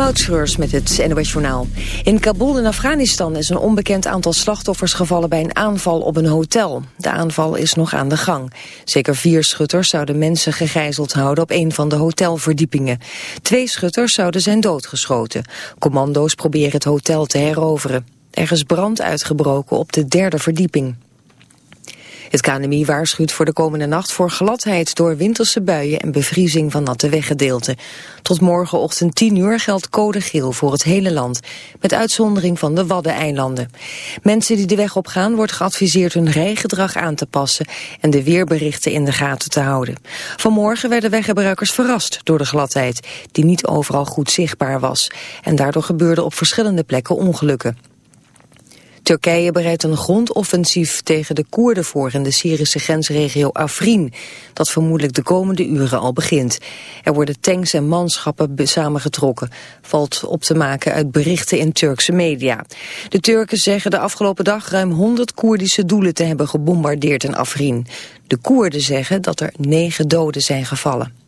Moutschreurs met het NOS Journaal. In Kabul in Afghanistan is een onbekend aantal slachtoffers gevallen bij een aanval op een hotel. De aanval is nog aan de gang. Zeker vier schutters zouden mensen gegijzeld houden op een van de hotelverdiepingen. Twee schutters zouden zijn doodgeschoten. Commando's proberen het hotel te heroveren. Er is brand uitgebroken op de derde verdieping. Het KNMI waarschuwt voor de komende nacht voor gladheid door winterse buien en bevriezing van natte weggedeelten. Tot morgenochtend 10 uur geldt code geel voor het hele land, met uitzondering van de Waddeneilanden. Mensen die de weg op gaan wordt geadviseerd hun rijgedrag aan te passen en de weerberichten in de gaten te houden. Vanmorgen werden weggebruikers verrast door de gladheid, die niet overal goed zichtbaar was. En daardoor gebeurden op verschillende plekken ongelukken. Turkije bereidt een grondoffensief tegen de Koerden voor in de Syrische grensregio Afrin, dat vermoedelijk de komende uren al begint. Er worden tanks en manschappen samengetrokken, valt op te maken uit berichten in Turkse media. De Turken zeggen de afgelopen dag ruim 100 Koerdische doelen te hebben gebombardeerd in Afrin. De Koerden zeggen dat er negen doden zijn gevallen.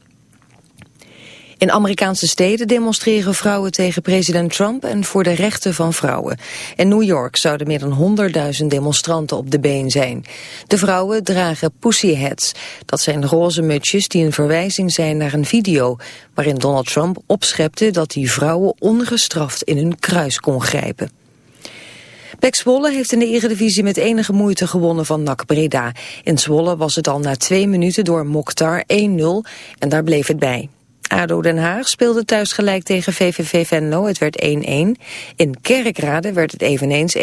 In Amerikaanse steden demonstreren vrouwen tegen president Trump en voor de rechten van vrouwen. In New York zouden meer dan 100.000 demonstranten op de been zijn. De vrouwen dragen pussyhats. Dat zijn roze mutsjes die een verwijzing zijn naar een video... waarin Donald Trump opschepte dat die vrouwen ongestraft in hun kruis kon grijpen. Pek heeft in de Eredivisie met enige moeite gewonnen van NAC Breda. In Zwolle was het al na twee minuten door Mokhtar 1-0 en daar bleef het bij. ADO Den Haag speelde thuis gelijk tegen VVV Venlo. Het werd 1-1. In Kerkrade werd het eveneens 1-1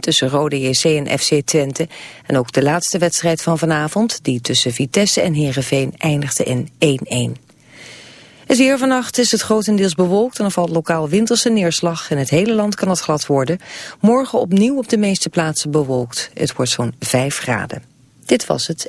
tussen Rode JC en FC Twente. En ook de laatste wedstrijd van vanavond, die tussen Vitesse en Heerenveen, eindigde in 1-1. Het weer vannacht is het grotendeels bewolkt en er valt lokaal winterse neerslag. In het hele land kan het glad worden. Morgen opnieuw op de meeste plaatsen bewolkt. Het wordt zo'n 5 graden. Dit was het.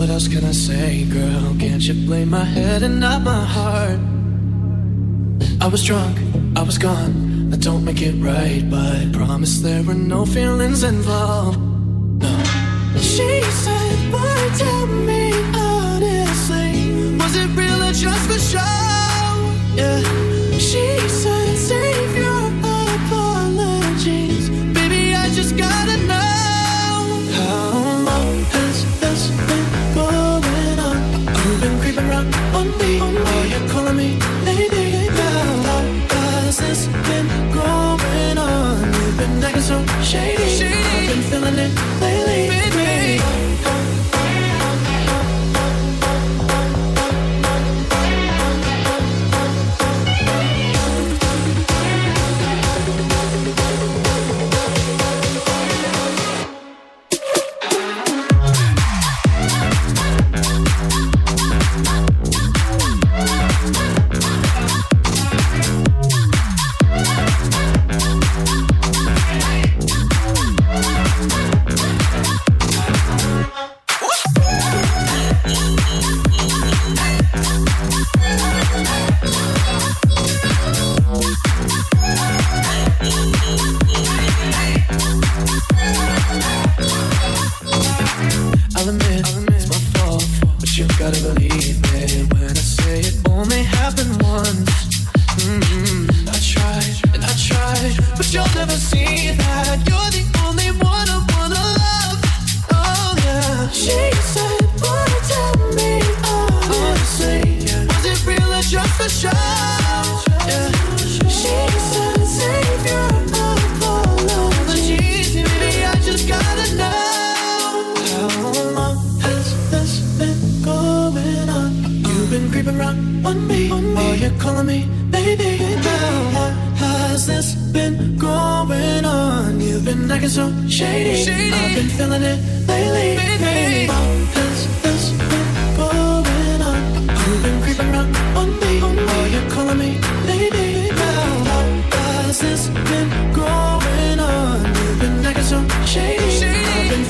What else can I say, girl? Can't you blame my head and not my heart? I was drunk, I was gone. That don't make it right, but promise there were no feelings involved. No. She said, "Boy, tell me honestly, was it real or just for show?" Yeah. She said, Are calling me lady? How has this been going on? You've been acting so shady. I've been feeling it lately,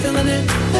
feeling it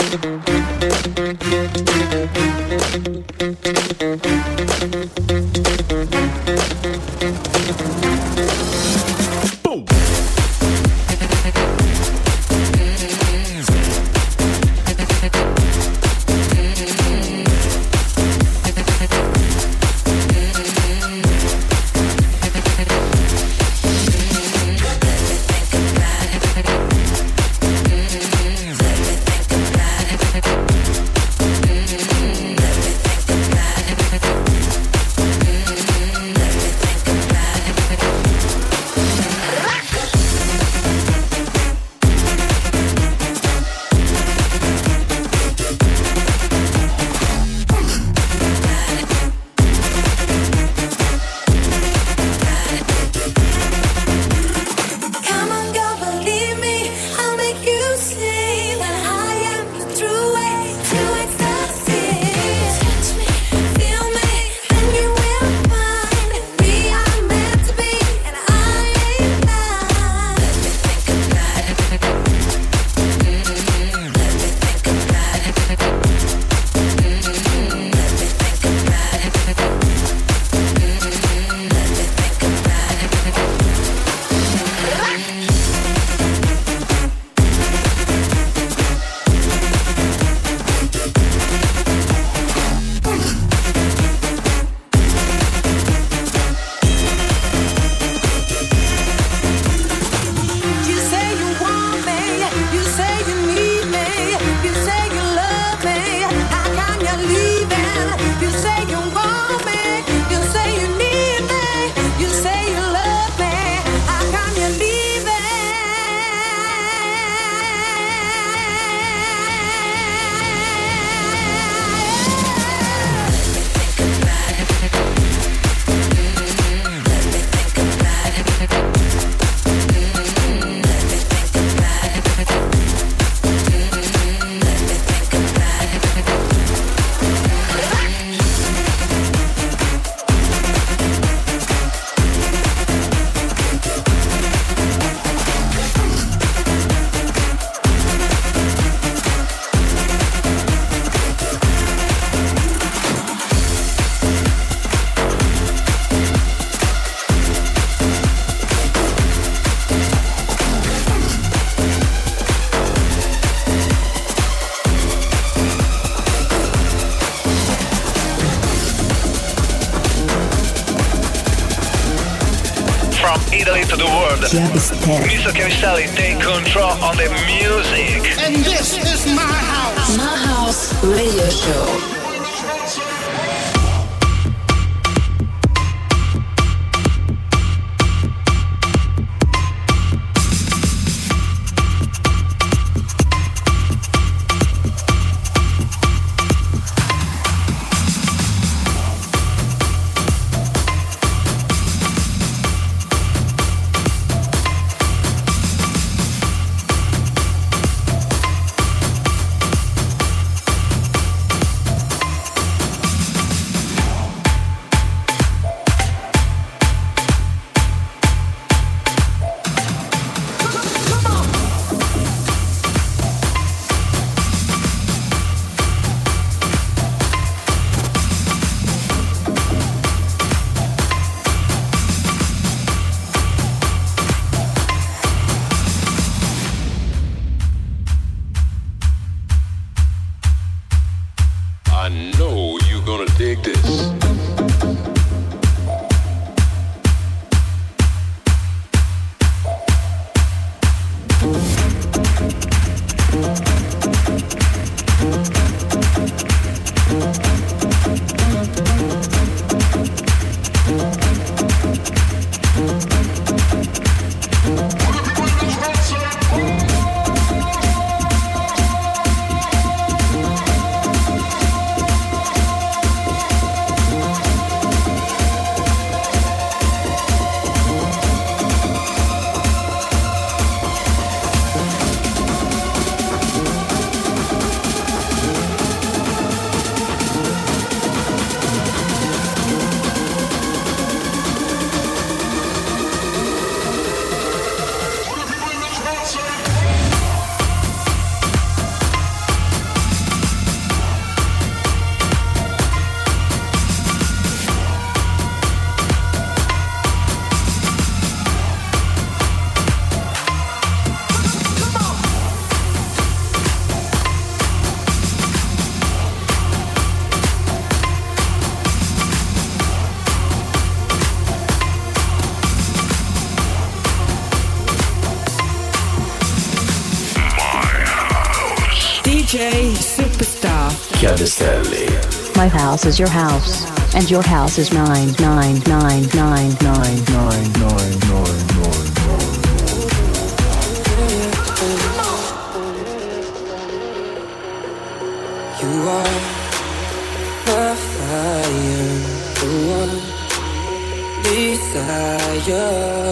Mr. Chiavistelli, take control on the music. And this is my house. My house radio show. House is your house, and your house is nine nine nine nine nine nine nine nine nine. You are my fire, the one desire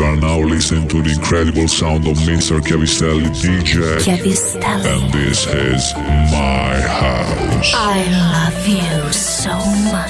You are now listening to the incredible sound of Mr. Chiavistelli DJ. Chiavistelli. And this is my house. I love you so much.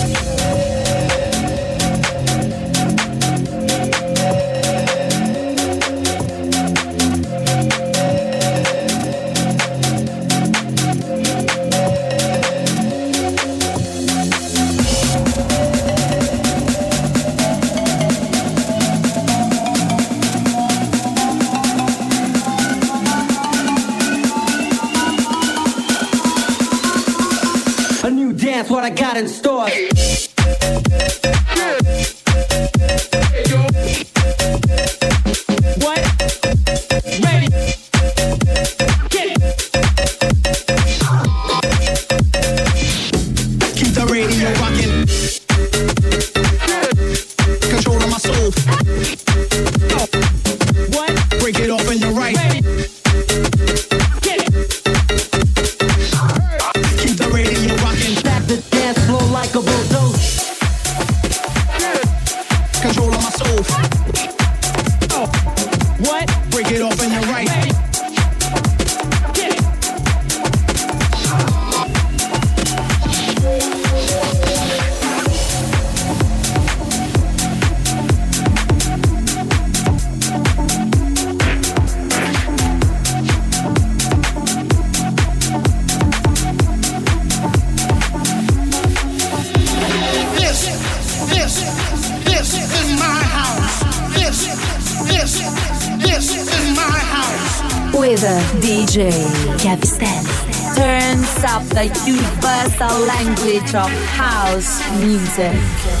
what I got in store. DJ Chiavistelli turns up the universal language of house music.